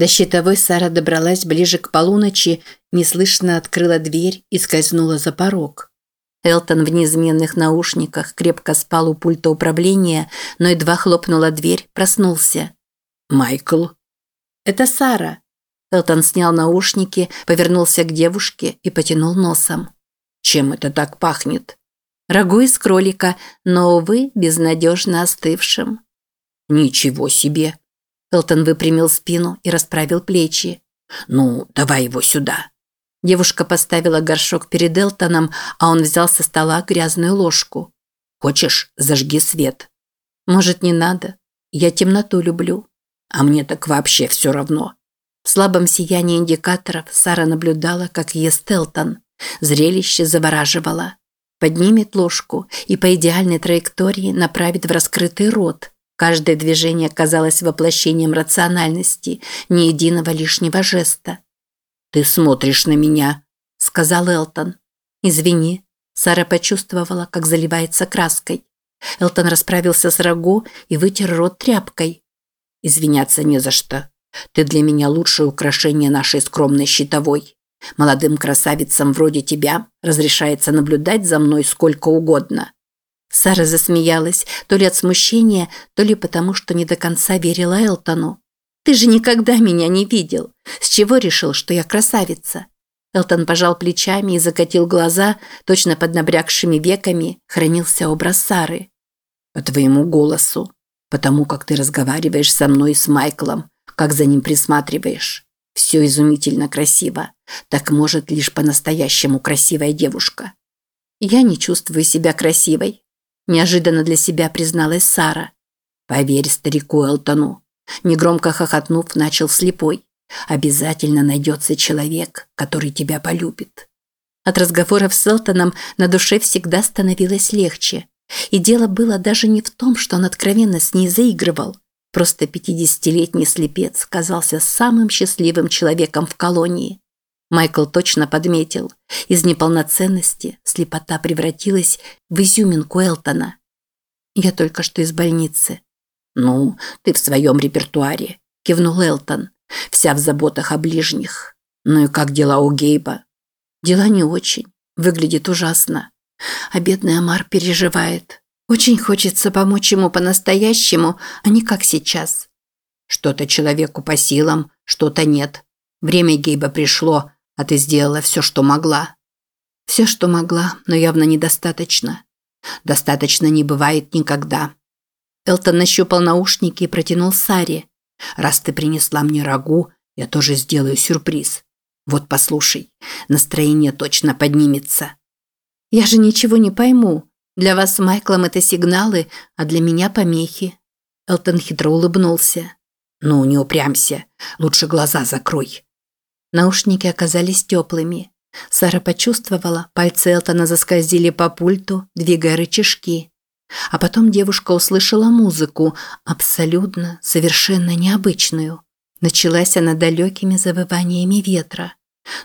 До щитовой Сара добралась ближе к полуночи, неслышно открыла дверь и скользнула за порог. Элтон в неизменных наушниках крепко спал у пульта управления, но едва хлопнула дверь, проснулся. «Майкл?» «Это Сара». Элтон снял наушники, повернулся к девушке и потянул носом. «Чем это так пахнет?» «Рагу из кролика, но, увы, безнадежно остывшим». «Ничего себе!» Элтон выпрямил спину и расправил плечи. «Ну, давай его сюда». Девушка поставила горшок перед Элтоном, а он взял со стола грязную ложку. «Хочешь, зажги свет?» «Может, не надо? Я темноту люблю». «А мне так вообще все равно». В слабом сиянии индикаторов Сара наблюдала, как ест Элтон. Зрелище завораживало. Поднимет ложку и по идеальной траектории направит в раскрытый рот. Каждое движение казалось воплощением рациональности, ни единого лишнего жеста. «Ты смотришь на меня», – сказал Элтон. «Извини». Сара почувствовала, как заливается краской. Элтон расправился с рагу и вытер рот тряпкой. «Извиняться не за что. Ты для меня лучшее украшение нашей скромной щитовой. Молодым красавицам вроде тебя разрешается наблюдать за мной сколько угодно. Сара засмеялась, то ли от смущения, то ли потому, что не до конца верила Элтону. «Ты же никогда меня не видел. С чего решил, что я красавица?» Элтон пожал плечами и закатил глаза, точно под набрякшими веками хранился образ Сары. «По твоему голосу, потому как ты разговариваешь со мной и с Майклом, как за ним присматриваешь. Все изумительно красиво. Так может лишь по-настоящему красивая девушка». «Я не чувствую себя красивой», неожиданно для себя призналась Сара. Поверь старику Элтону. Негромко хохотнув, начал слепой. Обязательно найдется человек, который тебя полюбит. От разговоров с Элтоном на душе всегда становилось легче. И дело было даже не в том, что он откровенно с ней заигрывал. Просто пятидесятилетний слепец казался самым счастливым человеком в колонии. Майкл точно подметил. Из неполноценности слепота превратилась в изюминку Элтона. «Я только что из больницы». «Ну, ты в своем репертуаре», – кивнул Элтон. «Вся в заботах о ближних. Ну и как дела у Гейба?» «Дела не очень. Выглядит ужасно. А бедный Амар переживает. Очень хочется помочь ему по-настоящему, а не как сейчас». «Что-то человеку по силам, что-то нет. Время Гейба пришло, а ты сделала все, что могла. Все, что могла, но явно недостаточно. Достаточно не бывает никогда. Элтон нащупал наушники и протянул Саре. Раз ты принесла мне рагу, я тоже сделаю сюрприз. Вот послушай, настроение точно поднимется. Я же ничего не пойму. Для вас с Майклом это сигналы, а для меня помехи. Элтон хитро улыбнулся. Ну, не упрямься. Лучше глаза закрой. Наушники оказались теплыми. Сара почувствовала, пальцы Элтона заскользили по пульту, двигая рычажки. А потом девушка услышала музыку, абсолютно, совершенно необычную. Началась она далекими завываниями ветра.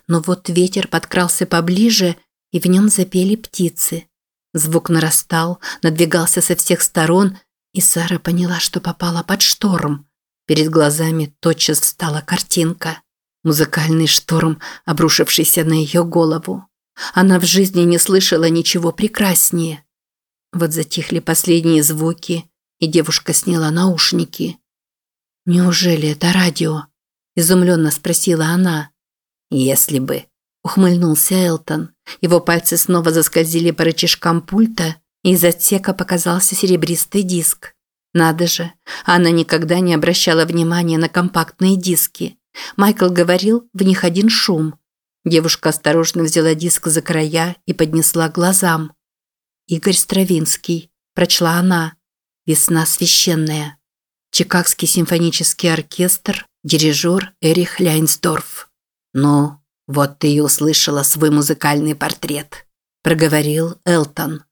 Но вот ветер подкрался поближе, и в нем запели птицы. Звук нарастал, надвигался со всех сторон, и Сара поняла, что попала под шторм. Перед глазами тотчас встала картинка. Музыкальный шторм, обрушившийся на ее голову. Она в жизни не слышала ничего прекраснее. Вот затихли последние звуки, и девушка сняла наушники. «Неужели это радио?» – изумленно спросила она. «Если бы», – ухмыльнулся Элтон. Его пальцы снова заскользили по рычажкам пульта, и из отсека показался серебристый диск. Надо же, она никогда не обращала внимания на компактные диски. Майкл говорил, в них один шум. Девушка осторожно взяла диск за края и поднесла к глазам. «Игорь Стравинский», – прочла она. «Весна священная». Чикагский симфонический оркестр, дирижер Эрих Ляйнсдорф. «Ну, вот ты и услышала свой музыкальный портрет», – проговорил Элтон.